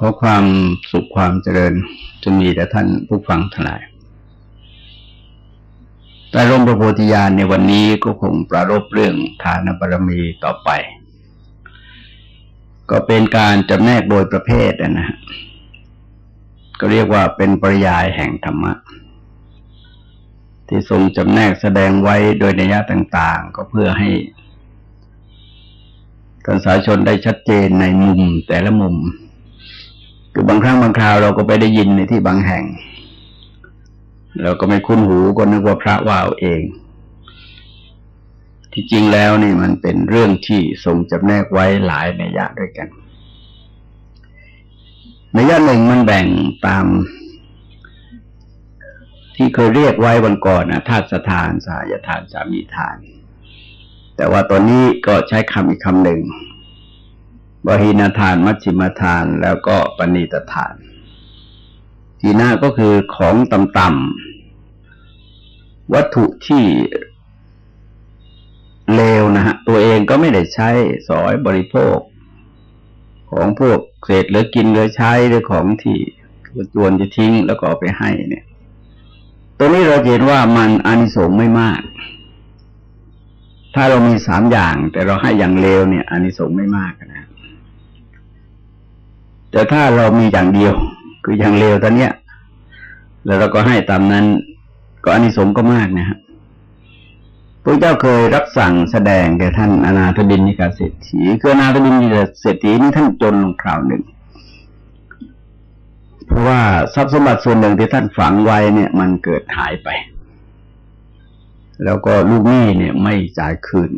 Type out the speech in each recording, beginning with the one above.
ขอความสุขความเจริญจะมีแต่ท่านผู้ฟังทั้งหลายแต่ร่มพระโพธิญาณในวันนี้ก็คงประรบเรื่องฐานบารมีต่อไป ก็เป็นการจำแนกโดยประเภทนะฮะก็เรียกว่าเป็นปริยายแห่งธรรมะ ที่ทรงจำแนกแสดงไว้โดยนัยยะต่างๆ ก็เพื่อให้ท่านสาชนได้ชัดเจนในมุมแต่ละมุม คือบางครั้งบางคราวเราก็ไปได้ยินในที่บางแห่ง เราก็ไม่คุ้นหูก็นึกว่าพระว่าเอาเอง ที่จริงแล้วนี่มันเป็นเรื่องที่ทรงจำแนกไว้หลายในยะด้วยกันในยะหนึ่งมันแบ่งตาม ที่เคยเรียกไว้วันก่อนนะธาตุสถานสายทานสามีทาน แต่ว่าตอนนี้ก็ใช้คำอีกคำหนึ่ง บหินาทาน มัชชิมทาน แล้วก็ปณิตทาน ทีหน้าก็คือของต่ำๆวัตถุที่เลวนะฮะ ตัวเองก็ไม่ได้ใช้สอยบริโภค ของพวกเศษเหลือกินเหลือใช้หรือของที่จวนจะทิ้งแล้วก็เอาไปให้เนี่ยตัวนี้เราเห็นว่ามันอานิสงส์ไม่มาก ถ้าเรามีสามอย่าง แต่เราให้อย่างเลวเนี่ยอานิสงส์ไม่มากนะ แต่ถ้าเรามีอย่างเดียว คืออย่างเลวตอนเนี้ย แล้วเราก็ให้ตามนั้น ก็อานิสงส์ก็มากนะฮะพระเจ้าเคยรับสั่งแสดงแก่ท่านอนาถบินนิกาเศรษฐีคืออนาถบินนิกาเศรษฐีนี่ท่านจนลงคราวหนึ่ง เพราะว่าทรัพย์สมบัติส่วนหนึ่งที่ท่านฝังไว้เนี่ย มันเกิดหายไป แล้วก็ลูกหนี้เนี่ยไม่จ่ายคืน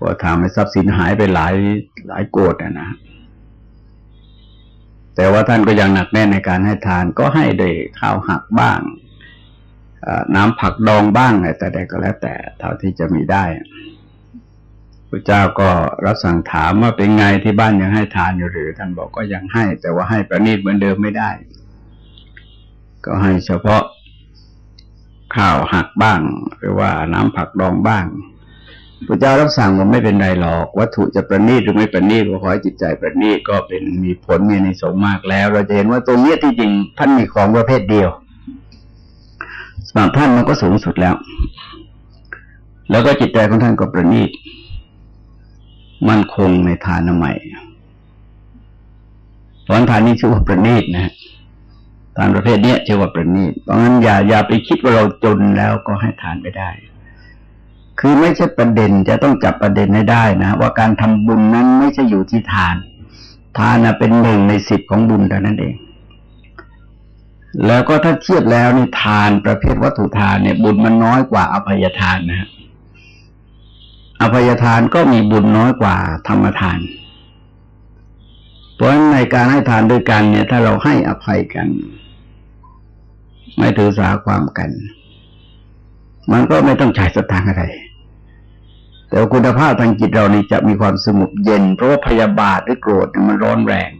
ก็ทำให้ทรัพย์สินหายไปหลายหลายโกดนะ แต่ว่าท่านก็ยังหนักแน่นในการให้ทานก็ให้ด้วยข้าวหักบ้างน้ำผักดองบ้างอะไรแต่ใดก็แล้วแต่เท่าที่จะมีได้พระเจ้าก็รับสั่งถามว่าเป็นไงที่บ้านยังให้ทานอยู่หรือท่านบอกก็ยังให้ แต่ว่าให้ประณีตเหมือนเดิมไม่ได้ ก็ให้เฉพาะข้าวหักบ้าง หรือว่าน้ำผักดองบ้าง พระเจ้ารับสั่งว่าไม่เป็นไรหรอก วัตถุจะประณีตหรือไม่ประณีตก็ขอให้จิตใจประณีตก็เป็นมีผลมีในสงมากแล้ว เราจะเห็นว่าตรงนี้ที่จริงท่านมีของประเภทเดียวสำหรับท่านมันก็สูงสุดแล้ว แล้วก็จิตใจของท่านก็ประณีตมั่นคงในฐานใหม่ตอนฐานนี้ชื่อว่าประณีตนะทานประเภทนี้ชื่อว่าประณีตเพราะงั้นอย่าอย่าไปคิดว่าเราจนแล้วก็ให้ทานไม่ได้ คือไม่ใช่ประเด็นจะต้องจับประเด็นให้ได้นะ ว่าการทำบุญนั้นไม่ใช่อยู่ที่ทาน ทานนะเป็นหนึ่งในสิบของบุญเท่านั้นเอง แล้วก็ถ้าเทียบแล้วในทานประเภทวัตถุทานเนี่ย บุญมันน้อยกว่าอภัยทานนะฮะอภัยทานก็มีบุญน้อยกว่าธรรมทาน เพราะฉะนั้นในการให้ทานด้วยกันเนี่ย ถ้าเราให้อภัยกัน ไม่ถือสาความกัน มันก็ไม่ต้องใช้สตางค์อะไร แต่คุณภาพทางจิตเรานี่จะมีความสงบเย็น เพราะว่าพยาบาทหรือโกรธมันร้อนแรง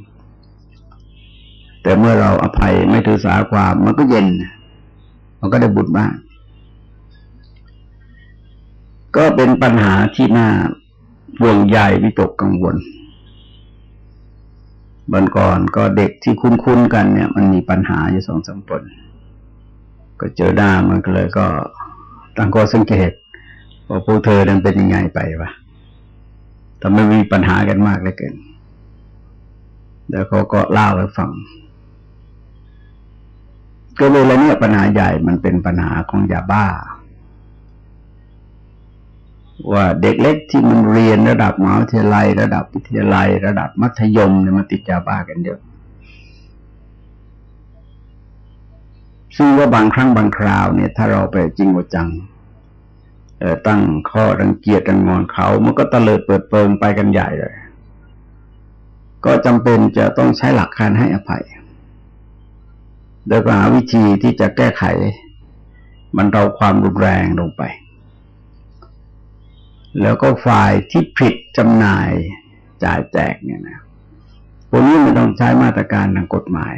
แต่เมื่อเราอภัยไม่ถือสาความมันก็เย็น มันก็ได้บุญมาก ก็เป็นปัญหาที่น่าห่วงใยวิตกกังวลบันก่อนก็เด็กที่คุ้นๆกันเนี่ย มันมีปัญหาอยู่สองสามคนก็เจอหน้ามันก็เลยก็ตั้งข้อสังเกต ว่าพวกเธอนั้นเป็นยังไงไปวะทำไมมีปัญหากันมากเลยเกินแล้วเขาก็เล่าให้ฟัง ก็เลยแล้วเนี่ยปัญหาใหญ่มันเป็นปัญหาของยาบ้า ว่าเด็กเล็กที่มันเรียนระดับมหาวิทยาลัย ระดับวิทยาลัย ระดับมัธยมเนี่ยมันติดยาบ้ากันเยอะซึ่งว่าบางครั้งบางคราวเนี่ย ถ้าเราไปจริงว่าจัง ตั้งข้อรังเกียจรังงอนเขา มันก็ตะเลิดเปิดเปิงไปกันใหญ่เลย ก็จำเป็นจะต้องใช้หลักการให้อภัย โดยหาวิธีที่จะแก้ไข มันเราความรุนแรงลงไป แล้วก็ฝ่ายที่ผิดจำหน่ายจ่ายแจกเนี่ยนะพวกนี้มันต้องใช้มาตรการทางกฎหมาย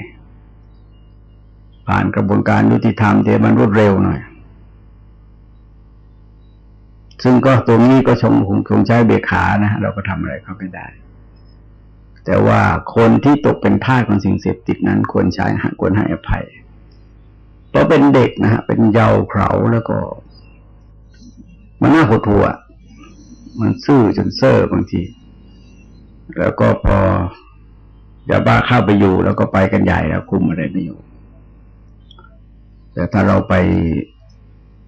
ผ่านกระบวนการยุติธรรมที่มันรวดเร็วหน่อย ซึ่งก็ตรงนี้ก็ชงคงใช้เบียขานะเราก็ทำอะไรเขาไม่ได้ แต่ว่าคนที่ตกเป็นทาสของสิ่งเสพติดนั้นควรใช้ควรให้อภัย เพราะเป็นเด็กนะฮะเป็นเยาว์เขาแล้วก็ มันน่าหดหัว มันซื่อจนเซ่อบางที แล้วก็พอยาบ้าเข้าไปอยู่ แล้วก็ไปกันใหญ่แล้วคุมอะไรไม่อยู่ แต่ถ้าเราไป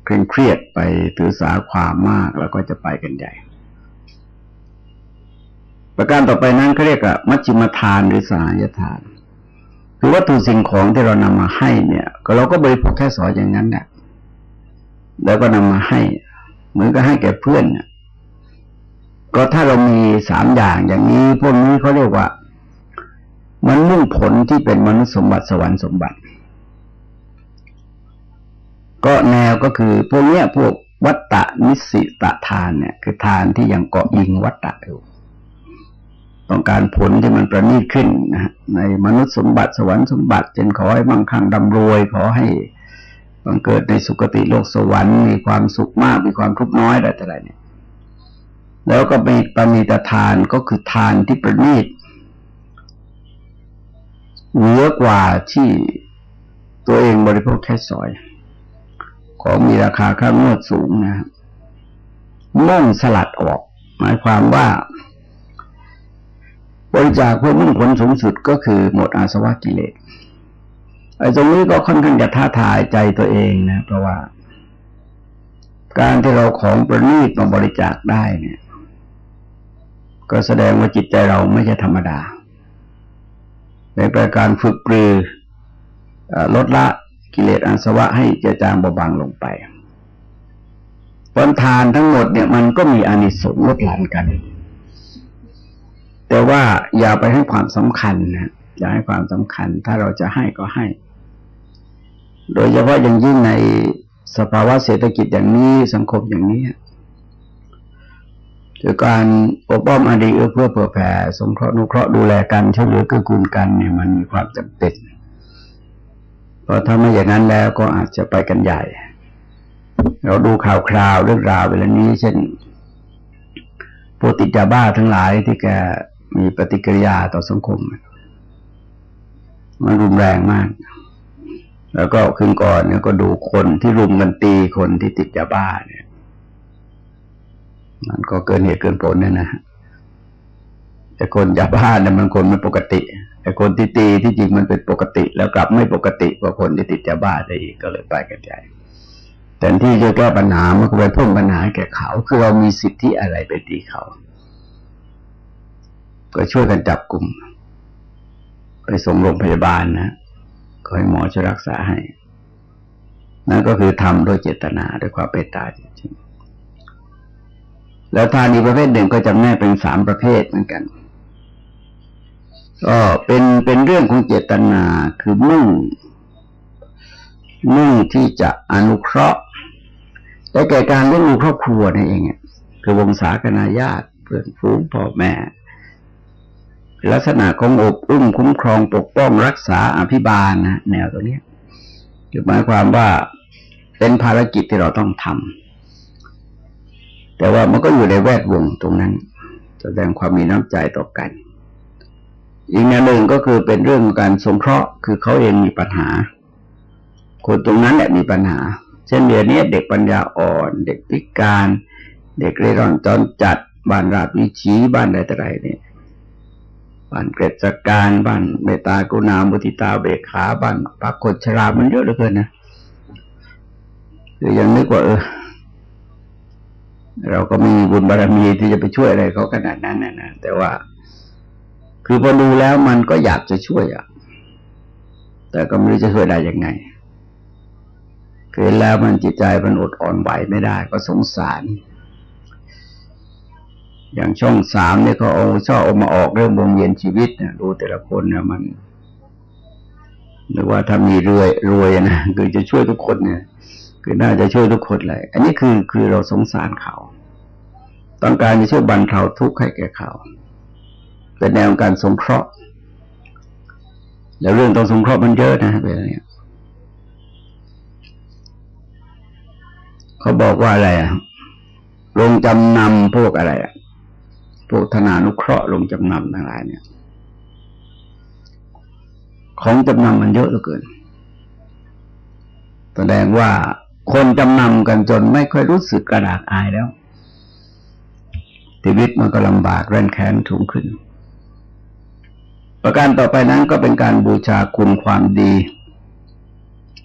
เคร่งเครียดไปถือสาความมากแล้วก็จะไปกันใหญ่ ประการต่อไปนั้นเขาเรียกว่ามัชฌิมทานหรือสายทานคือวัตถุสิ่งของที่เรานำมาให้เนี่ย ก็เราก็บริโภคแค่สออย่างนั้นแหละแล้วก็นำมาให้ เหมือนกับให้แก่เพื่อนเนี่ยก็ถ้าเรามีสามอย่างอย่างนี้พวกนี้เขาเรียกว่า มันมุ่งผลที่เป็นมนุษย์สมบัติสวรรค์สมบัติ ก็แนวก็คือพวกเนี้ยพวกวัตตะนิสิตะทานเนี่ย คือทานที่ยังเกาะอิงวัตตะอยู่ต้องการผลที่มันประณีตขึ้นนะในมนุษย์สมบัติสวรรค์สมบัติจนขอให้มั่งคั่งดำรวย ขอให้บังเกิดในสุคติโลกสวรรค์มีความสุขมากมีความทุกข์น้อยอะไรต่ออะไรเนี่ย แล้วก็มีปณิตทานก็คือทานที่ประณีตเหนือกว่าที่ตัวเองบริโภคแค่สอย ของมีราคาค่างวดสูงนะมุ่งสลัดออก หมายความว่า บริจาคเพื่อมุ่งผลสูงสุดก็คือหมดอาสวะกิเลสไอ้ตรงนี้ก็ค่อนข้างจะท้าทายใจตัวเองนะ เพราะว่า การที่เราของประณีตมาบริจาคได้เนี่ย ก็แสดงว่าจิตใจเราไม่ใช่ธรรมดาในประการฝึกปรือลดละ กิเลสอาสวะให้เจจางเบาบางลงไปผลทานทั้งหมดเนี่ยมันก็มีอานิสงส์ลดหลั่นกัน แต่ว่าอย่าไปให้ความสำคัญนะอย่าให้ความสำคัญ ถ้าเราจะให้ก็ให้ โดยเฉพาะอย่างยิ่งในสภาวะเศรษฐกิจอย่างนี้สังคมอย่างนี้คือการปกป้องอดีเอือเพื่อเผื่อแผ่สงเคราะห์นุเคราะห์ดูแลกันช่วยเหลือเกื้อกูลกันเนี่ยมันมีความจำเป็น เพราะถ้าไม่อย่างนั้นแล้วก็อาจจะไปกันใหญ่ เราดูข่าวคราวเรื่องราวเวลานี้ เช่นพวกติดยาบ้าทั้งหลายที่แกมีปฏิกิริยาต่อสังคม มันรุนแรงมาก แล้วก็คืนก่อนเนี่ยก็ดูคนที่รุมกันตีคนที่ติดยาบ้าเนี่ย มันก็เกินเหตุเกินผลเนี่ยนะแต่คนยาบ้าเนี่ยมันคนไม่ปกติ แต่คนที่ตีที่จริงมันเป็นปกติ แล้วกลับไม่ปกติกว่าคนที่ติดยาบ้าได้อีกก็เลยไปกันใหญ่แต่ที่จะแก้ปัญหามันก็ไปพ่งปัญหาแก่เขา คือเรามีสิทธิอะไรไปตีเขา ก็ช่วยกันจับกลุ่ม ไปส่งโรงพยาบาลนะก็ให้หมอช่วยรักษาให้ นั่นก็คือทำโดยเจตนาด้วยความเมตตาจริงๆแล้วทานอีกประเภทหนึ่งก็จำแนกเป็นสามประเภทเหมือนกัน ก็เป็นเป็นเรื่องของเจตนาคือมุ่ง มุ่งที่จะอนุเคราะห์และแก่การเลี้ยงดูครอบครัวนั่นเองคือวงศาคณาญาติเพื่อนฝูงพ่อแม่ ลักษณะของอบอุ้มคุ้มครองปกป้องรักษาอภิบาลนะแนวตัวนี้คือหมายความว่าเป็นภารกิจที่เราต้องทำแต่ว่ามันก็อยู่ในแวดวงตรงนั้น แสดงความมีน้ำใจต่อกัน อีกแนวหนึ่งก็คือเป็นเรื่องการสงเคราะห์ คือเขาเองมีปัญหา คนตรงนั้นแหละมีปัญหา เช่นเดียวนี้เด็กปัญญาอ่อน เด็กพิการ เด็กเร่ร่อนจอนจัด บ้านราบวิชีบ้านใดแต่ไรเนี่ยบ้านเกรจการบ้านเมตตากรุณาบุติตาเบกขาบ้านปักคนชรา มันเยอะเหลือเกินนะคือยังนึกว่าเออเราก็มีบุญบารรมีที่จะไปช่วยอะไรเขาขนาดนั้นนะนะแต่ว่า คือพอดูแล้วมันก็อยากจะช่วยอะ แต่ก็ไม่รู้จะช่วยได้ยังไงเห็นแล้วมันจิตใจมันอดอ่อนไหวไม่ได้ ก็สงสาร อย่างช่องสามเนี่ยเขาเอาชอบเอามาออกเรื่องวงเวียนชีวิตเนี่ยดูแต่ละคนเนี่ยมันหรือว่าถ้ามีรวยรวยนะคือจะช่วยทุกคนเนี่ย คือน่าจะช่วยทุกคนเลยอันนี้คือคือเราสงสารเขา ต้องการจะช่วยบรรเทาทุกข์ให้แก่เขา เป็นแนวการสงเคราะห์ แล้วเรื่องต้องสงเคราะห์มันเยอะนะเป็นอะไรเขาบอกว่าอะไรอะลงจำนำพวกอะไรอะพวกธนานุเคราะห์ลงจำนำทั้งหลายเนี่ย ของจำนำมันเยอะเหลือเกิน แสดงว่าคนจำนำกันจนไม่ค่อยรู้สึกกระดากอายแล้วชีวิตมันก็ลำบากแร้นแค้นสูงขึ้น ประการต่อไปนั้นก็เป็นการบูชาคุณความดี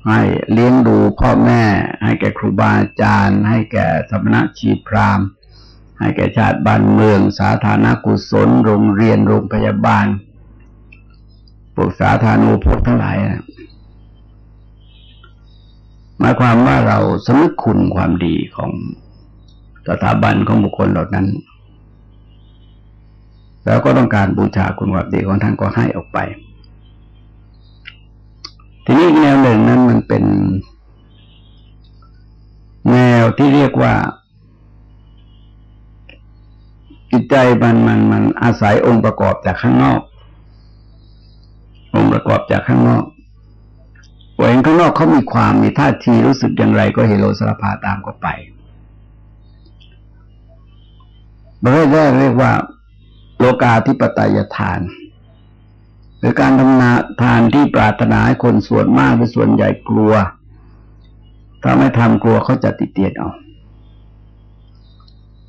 ให้เลี้ยงดูพ่อแม่ ให้แก่ครูบาอาจารย์ ให้แก่สมณะชีพรามให้แก่ชาติบ้านเมือง สาธารณกุศล โรงเรียนโรงพยาบาลพวกสาธารณูปโภคทั้งหลายนะหมายความว่าเราสำนึกคุณความดีของสถาบันของบุคคลเหล่านั้น แล้วก็ต้องการบูชาคุณความดีของท่านก็ให้ออกไป ทีนี้แนวหนึ่งนั้นมันเป็น แนวที่เรียกว่า จิตใจมันมันมันอาศัยองค์ประกอบจากข้างนอก องค์ประกอบจากข้างนอกเห็นข้างนอกเขามีความมีท่าทีรู้สึกอย่างไรก็เฮโลสารพาตามก็ไปประเภทแรกเรียกว่า โลกาธิปไตยทาน หรือการทำนาทานที่ปรารถนาให้คนส่วนมากหรือส่วนใหญ่กลัว ถ้าไม่ทำกลัวเขาจะติดเตียนเอา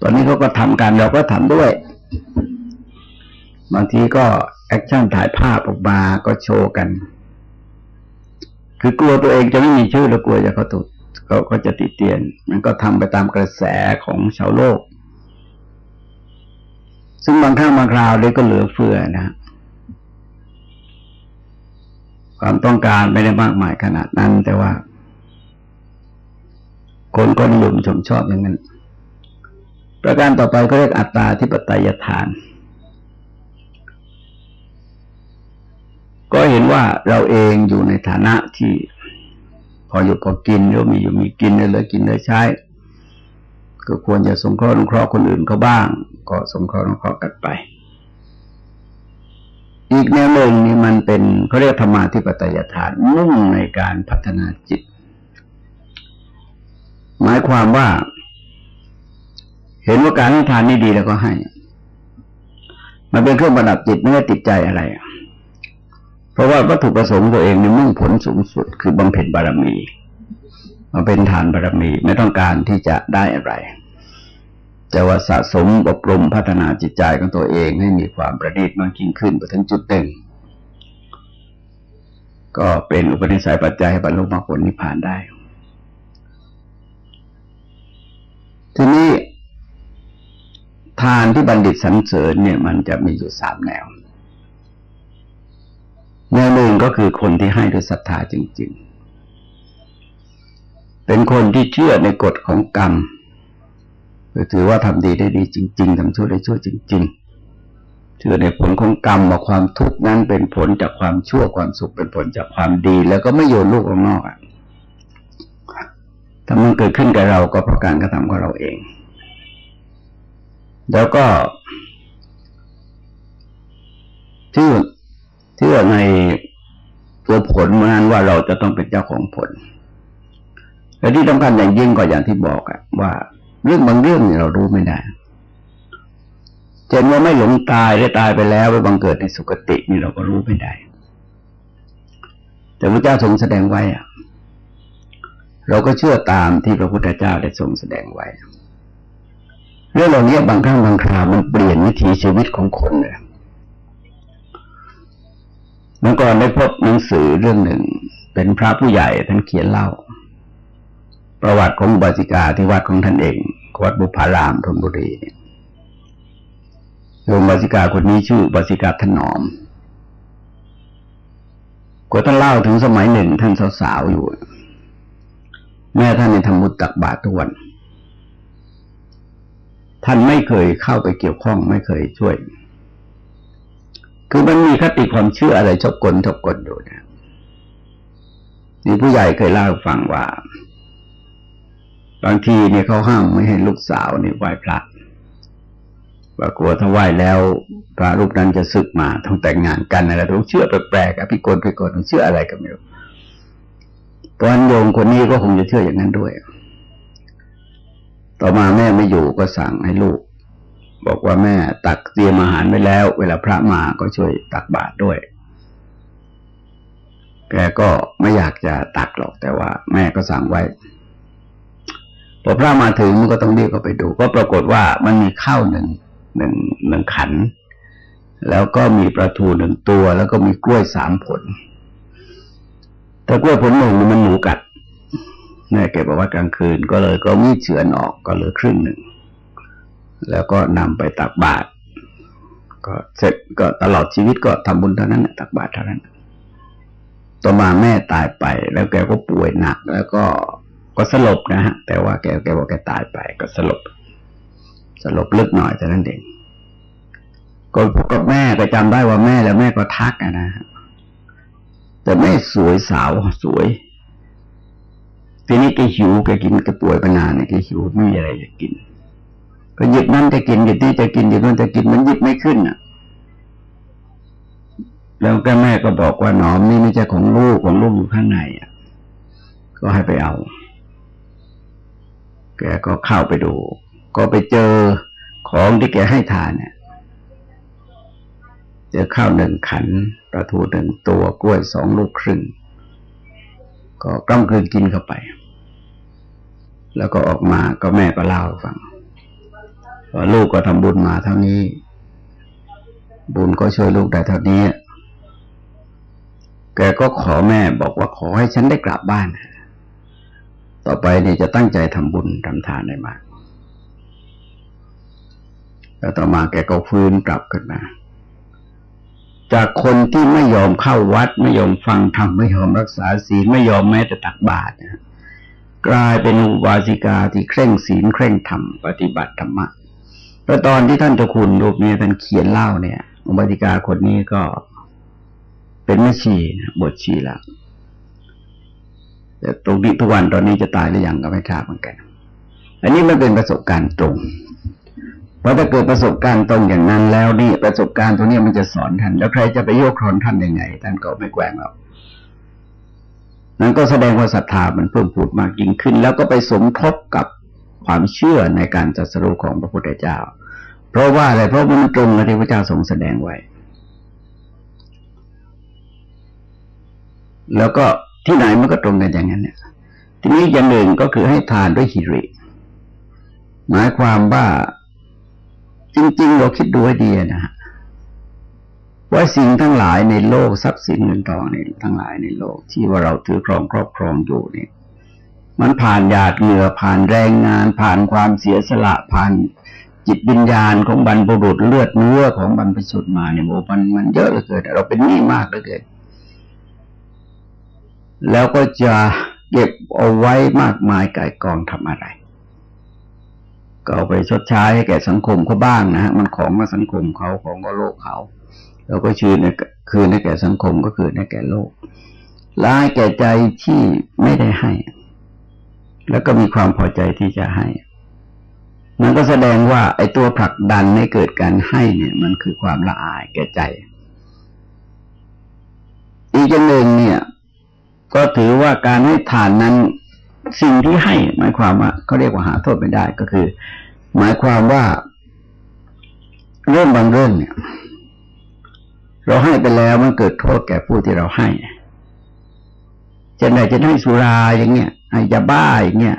ตอนนี้เขาก็ทำกันเราก็ทำด้วย บางทีก็แอคชั่นถ่ายภาพออกมาก็โชว์กัน คือกลัวตัวเองจะไม่มีชื่อแล้วกลัวจะเขาถูกเขาก็จะติดเตียน มันก็ทำไปตามกระแสของชาวโลก ซึ่งบางครั้งบางคราวเลยก็เหลือเฟือนะ ความต้องการไม่ได้มากมายขนาดนั้น แต่ว่า คนก็นิยมชมชอบอย่างนั้นประการต่อไปก็เรียกอัตตาทิปไตยทาน ก็เห็นว่าเราเองอยู่ในฐานะที่ พออยู่พอกินหรือมีอยู่มีกินเลยกินเลยใช้ ก็ควรจะสงเคราะห์นุเคราะห์คนอื่นเขาบ้าง ก็สงเคราะห์นุเคราะห์กันไป อีกแนวหนึ่งนี่มันเป็นเขาเรียกธรรมาธิปไตยฐานมุ่งในการพัฒนาจิต หมายความว่า เห็นว่าการให้ทานนี่ดีแล้วก็ให้ มันเป็นเครื่องประดับจิตไม่ได้ติดใจอะไรเพราะว่าวัตถุประสงค์ตัวเองในมุ่งผลสูงสุดคือบำเพ็ญบารมี มาเป็นฐานบารมีไม่ต้องการที่จะได้อะไร แต่ว่าสะสมอบรมพัฒนาจิตใจของตัวเองให้มีความประณีตมากยิ่งขึ้นไปถึงจุดหนึ่งก็เป็นอุปนิสัยปัจจัยให้บรรลุมรรคผลนิพพานได้ ทีนี้ทานที่บัณฑิตสรรเสริญเนี่ยมันจะมีอยู่สามแนว แนวหนึ่งก็คือคนที่ให้ด้วยศรัทธาจริง ๆ เป็นคนที่เชื่อในกฎของกรรมถือว่าทำดีได้ดีจริง ๆทำชั่วได้ชั่วจริง ๆ เชื่อในผลของกรรมว่าความทุกข์นั้นเป็นผลจากความชั่วความสุขเป็นผลจากความดี แล้วก็ไม่โยนลูกออกนอกอะถ้ามันเกิดขึ้นกับเราก็เพราะการกระทำของเราเอง แล้วก็ที่ที่อในตัวผลนั้นว่าเราจะต้องเป็นเจ้าของผล และที่สำคัญอย่างยิ่งก็อย่างที่บอกอะว่าเรื่องบางเรื่องเรารู้ไม่ได้เช่นว่าไม่หลงตายได้ตายไปแล้วไปบังเกิดในสุคตินี่เราก็รู้ไม่ได้ แต่พระเจ้าทรงแสดงไว้อะเราก็เชื่อตามที่พระพุทธเจ้าได้ทรงแสดงไว้ เรื่องเหล่านี้บางครั้งบางคราวมันเปลี่ยนวิถีชีวิตของคนเลยเมื่อก่อนได้พบหนังสือเรื่องหนึ่ง เป็นพระผู้ใหญ่ท่านเขียนเล่า ประวัติของบาสิกาที่วัดของท่านเอง วัดบุพารามธนบุรีโยมบาสิกาคนนี้ชื่อบาสิกาถนอมก็ท่านเล่าถึงสมัยหนึ่งท่านสาวๆอยู่ แม่ท่านในทำบุญตักบาตรทุกวัน ท่านไม่เคยเข้าไปเกี่ยวข้องไม่เคยช่วย คือมันมีคติความเชื่ออะไรชอบกลชอบกลอยู่นะนี่ผู้ใหญ่เคยเล่าฟังว่า บางทีเนี่ยเขาห้ามไม่ให้ลูกสาวนี่ไหว้พระว่ากลัวถ้าไหว้แล้วพระรูปนั้นจะสึกมาต้องแต่งงานกันอะไรต้องเชื่อแปลกๆอภิกลภิกลต้องเชื่ออะไรก็ไม่รู้ตอนโยมคนนี้ก็คงจะเชื่ออย่างนั้นด้วย ต่อมาแม่ไม่อยู่ก็สั่งให้ลูก บอกว่าแม่ตักเตรียมอาหารไว้แล้ว เวลาพระมาก็ช่วยตักบาตรด้วย แกก็ไม่อยากจะตักหรอกแต่ว่า แม่ก็สั่งไว้ พอพระมาถึงมันก็ต้องเรียกเขาไปดู ก็ปรากฏว่ามันมีข้าวหนึ่งหนึ่งหนึ่งขัน แล้วก็มีปลาทูหนึ่งตัว แล้วก็มีกล้วยสามผล แต่กล้วยผลหนึ่งมันหมูกัดแม่เก็บเอาไว้กลางคืน ก็เลยก็มีเฉือนออกก็เหลือครึ่งหนึ่งแล้วก็นำไปตักบาตรก็เสร็จก็ตลอดชีวิตก็ทำบุญเท่านั้นตักบาตรเท่านั้น ต่อมาแม่ตายไปแล้วแกก็ป่วยหนัก แล้วก็ ก็สลบนะฮะ แต่ว่าแกแกบอกแกตายไป ก็สลบ สลบลึกหน่อยแต่นั้นเองก็พบกับแม่ก็จำได้ว่าแม่แล้วแม่ก็ทักนะฮะแต่แม่สวยสาวสวยทีนี้แกหิวแกกินแกป่วยไปนานเนี่ยแกหิวไม่มีอะไรจะกิน ก็หยิบนั่นจะกินหยิบนี่จะกินหยิบนั่นจะกินมันหยิบไม่ขึ้นอะ แล้วก็แม่ก็บอกว่าหนอมนี่ไม่ใช่ของลูกของลูกอยู่ข้างในอะ ก็ให้ไปเอา กก็เข้าไปดู ก็ไปเจอของที่แกให้ทานเนี่ยเจอข้าวหนึ่งขันปลาทูหนึ่งตัวกล้วยสองลูกครึ่ง ก็กล้ำกลืนกินเข้าไป แล้วก็ออกมาก็แม่ก็เล่าฟังว่าลูกก็ทำบุญมาเท่านี้ บุญก็ช่วยลูกได้เท่านี้ แกก็ขอแม่บอกว่าขอให้ฉันได้กลับบ้าน ต่อไปเนี่ยจะตั้งใจทำบุญทำทานได้มาก แล้วต่อมาแกก็ฟื้นกลับขึ้นมา จากคนที่ไม่ยอมเข้าวัด ไม่ยอมฟังธรรมไม่ยอมรักษาศีลไม่ยอมแม้แต่ตักบาตรนะกลายเป็นอุบาสิกาที่เคร่งศีลเคร่งธรรมปฏิบัติธรรมะแล้วตอนที่ท่านเจ้าคุณรูปนี้ท่านเขียนเล่าเนี่ย อุบาสิกาคนนี้ก็เป็นแม่ชีนะบทชีแล้ว แต่ตรงนี้ทุกวันตอนนี้จะตายหรือยังก็ไม่ทราบเหมือนกัน อันนี้มันเป็นประสบการณ์ตรง เพราะถ้าเกิดประสบการณ์ตรงอย่างนั้นแล้วนี่ประสบการณ์ตรงนี้มันจะสอนท่านแล้วใครจะไปโยกครนท่านยังไงท่านก็ไม่แกว่งหรอกนั้นก็แสดงว่าศรัทธามันเพิ่มพูดมากยิ่งขึ้น แล้วก็ไปสมทบกับความเชื่อในการจัดสรุปของพระพุทธเจ้า เพราะว่าอะไรเพราะมันตรงกับที่พระเจ้าทรงแสดงไว้ แล้วก็ ที่ไหนมันก็ตรงกันอย่างนั้นเนี่ยทีนี้อย่างหนึ่งก็คือให้ทานด้วยหิริ หมายความว่าจริง ๆ เราคิดดูให้ดีนะฮะว่าสิ่งทั้งหลายในโลกทรัพย์สินเงินทองในทั้งหลายในโลก ที่ว่าเราถือครองครอบครองอยู่เนี่ย มันผ่านหยาดเหงื่อผ่านแรงงาน ผ่านความเสียสละผ่านจิตวิญญาณของบรรพบุรุษเลือดเนื้อของบรรพชุดมาเนี่ยโอ้มันมันเยอะเหลือเกินเราเป็นหนี้มากเหลือเกิน แล้วก็จะเก็บเอาไว้มากมายกายกองทำอะไร ก็เอาไปชดใช้ให้แก่สังคมเขาบ้างนะฮะมันของมาสังคมเขาของก็โลกเขาเราก็ชื่นในคืนให้แก่สังคมก็คือให้แก่โลกลายแก่ใจที่ไม่ได้ให้ แล้วก็มีความพอใจที่จะให้ มันก็แสดงว่า ไอ้ตัวผลักดันให้เกิดการให้เนี่ย มันคือความละอายแก่ใจ อีกอย่างหนึ่งเนี่ย ก็ถือว่าการให้ทานนั้นสิ่งที่ให้หมายความว่าเขาเรียกว่าหาโทษไม่ได้ก็คือ หมายความว่าเรื่องบางเรื่องเนี่ย เราให้ไปแล้วมันเกิดโทษแก่ผู้ที่เราให้จะไหนจะให้สุราอย่างเงี้ยให้ยาบ้าอย่างเงี้ย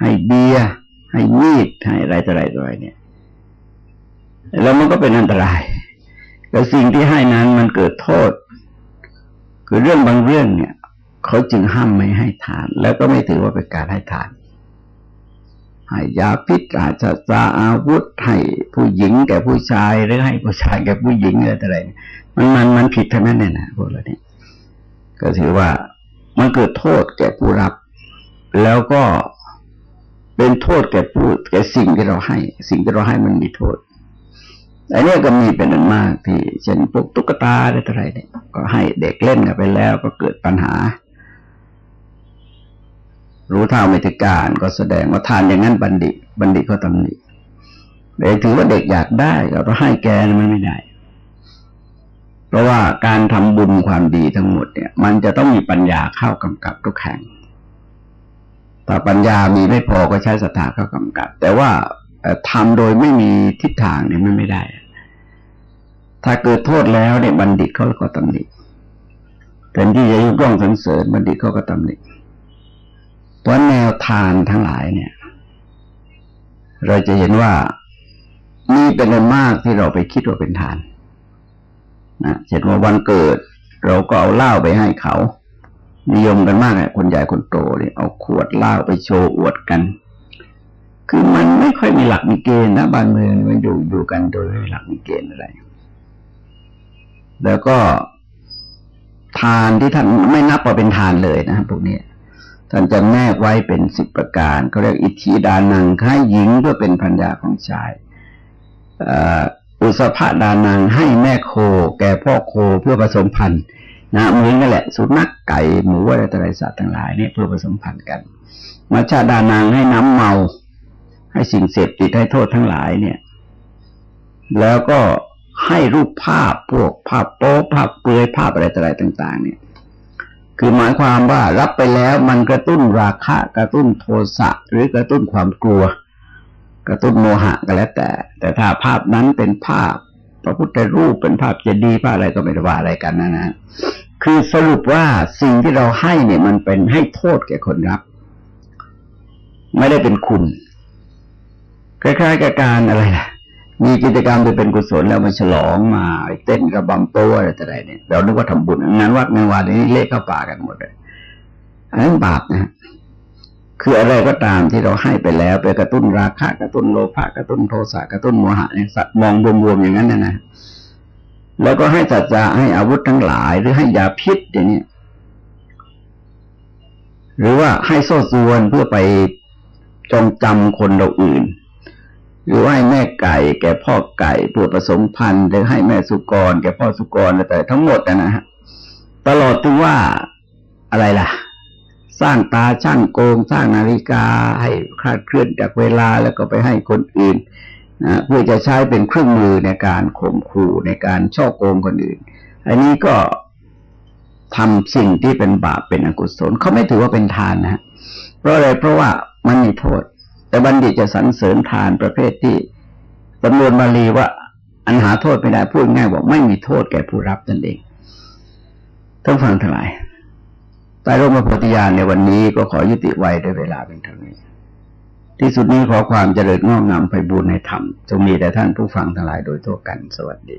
ให้เบียร์ให้มีดให้อะไรต่ออะไรต่ออะไรเนี่ยแล้วมันก็เป็นอันตรายแต่สิ่งที่ให้นั้นมันเกิดโทษ คือเรื่องบางเรื่องเนี่ย เขาจึงห้ามไม่ให้ทาน แล้วก็ไม่ถือว่าเป็นการให้ทาน ให้ยาพิษอาจจะอาวุธให้ผู้หญิงแก่ผู้ชายหรือให้ผู้ชายแก่ผู้หญิงอะไรต่ออะไรมันมันมันผิดทั้งนั้นเนี่ยนะพวกเราเนี่ยก็ถือว่ามันเกิดโทษแก่ผู้รับ แล้วก็เป็นโทษแก่ผู้แก่สิ่งที่เราให้ สิ่งที่เราให้มันมีโทษอันนี้ก็มีเป็นอันมากที่เช่นพวกตุ๊กตาอะไรต่ออะไรเนี่ยก็ให้เด็กเล่นกันไปแล้วก็เกิดปัญหา รู้เท่าไม่ถึงการก็แสดงว่าทานอย่างนั้นบัณฑิต บัณฑิตก็ตำหนิแต่ถือว่าเด็กอยากได้ก็ให้แกมันไม่ได้ เพราะว่าการทำบุญความดีทั้งหมดเนี่ย มันจะต้องมีปัญญาเข้ากำกับทุกแห่งแต่ปัญญามีไม่พอก็ใช้ศรัทธาเข้ากำกับ แต่ว่าทำโดยไม่มีทิศทางเนี่ยมันไม่ได้ ถ้าเกิดโทษแล้วเนี่ยบัณฑิตเขาก็ตำหนิเป็นที่จะยุย่องสรรเสริญบัณฑิตเขาก็ตำหนิ เพราะแนวทานทั้งหลายเนี่ย เราจะเห็นว่ามีเป็นอันมากที่เราไปคิดว่าเป็นทานนะเช่นว่าวันเกิด เราก็เอาเหล้าไปให้เขา นิยมกันมากเนี่ยคนใหญ่คนโตเนี่ยเอาขวดเหล้าไปโชว์อวดกัน คือมันไม่ค่อยมีหลักมีเกณฑ์นะบางเมืองมันอยู่อยู่กันโดยไม่มีหลักมีเกณฑ์อะไร แล้วก็ทานที่ท่านไม่นับว่าเป็นทานเลยนะพวกนี้ ท่านจะแนกไว้เป็นสิบประการเขาเรียกอิทธิดานังให้หญิงเพื่อเป็นพัญญาของชายอุสภาดานังให้แม่โค แก่พ่อโคเพื่อผสมพันธุ์นะเหมือนกันแหละ สุนัขไก่หมูอะไรต่ออะไรสัตว์ทั้งหลายเนี่ยเพื่อผสมพันธุ์กันมาชาดานังให้น้ำเมา ให้สิ่งเสพติดให้โทษทั้งหลายเนี่ย แล้วก็ให้รูปภาพพวกภาพโป๊ภาพเปลือยภาพอะไรต่ออะไรต่าง ๆ เนี่ย คือหมายความว่ารับไปแล้วมันกระตุ้นราคะ กระตุ้นโทสะหรือกระตุ้นความกลัว กระตุ้นโมหะก็แล้วแต่ แต่ถ้าภาพนั้นเป็นภาพพระพุทธรูปเป็นภาพเจดีย์ภาพอะไรก็ไม่ได้ว่าอะไรกันนะนะคือสรุปว่าสิ่งที่เราให้เนี่ยมันเป็นให้โทษแก่คนรับ ไม่ได้เป็นคุณคล้ายๆกับการอะไรล่ะ มีกิจกรรมไปเป็นกุศลแล้วมาฉลองมาเต้นกระบำโต้อะไรแต่ไรเนี่ยเรานึกว่าทำบุญงานวัดงานวานนี้เละเข้าป่ากันหมดเลยอันนั้นบาปนะคืออะไรก็ตามที่เราให้ไปแล้ว ไปกระตุ้นราคะกระตุ้นโลภะกระตุ้นโทสะกระตุ้นโมหะเนี่ยมองรวมๆอย่างนั้นนะนะแล้วก็ให้จัดจะให้อาวุธทั้งหลาย หรือให้ยาพิษอย่างนี้หรือว่าให้โซ่ซวนเพื่อไปจองจำคนเราอื่น หรือให้แม่ไก่แก่พ่อไก่เพื่อผสมพันธุ์หรือให้แม่สุกร แก่พ่อสุกรแต่ทั้งหมดนะฮะตลอดถึงว่าอะไรล่ะ สร้างตาช่างโกง สร้างนาฬิกาให้คลาดเคลื่อนจากเวลาแล้วก็ไปให้คนอื่นนะเพื่อจะใช้เป็นเครื่องมือในการข่มขู่ในการช่อโกงคนอื่น อันนี้ก็ทำสิ่งที่เป็นบาปเป็นอกุศลเขาไม่ถือว่าเป็นทานนะเพราะอะไรเพราะว่ามันมีโทษ แต่บัณฑิตจะสรรเสริญทานประเภทที่จำนวนบาลีว่าอันหาโทษไม่ได้พูดง่ายบอกไม่มีโทษแก่ผู้รับนั่นเองต้องฟังทั้งหลายใต้ร่มพระโพธิญาณในวันนี้ก็ขอยุติไว้ด้วยเวลาเป็นเท่านี้ ที่สุดนี้ขอความเจริญงอกงามไปบูรณนธรรมจงมีแต่ท่านผู้ฟังทั้งหลายโดยทั่วกันสวัสดี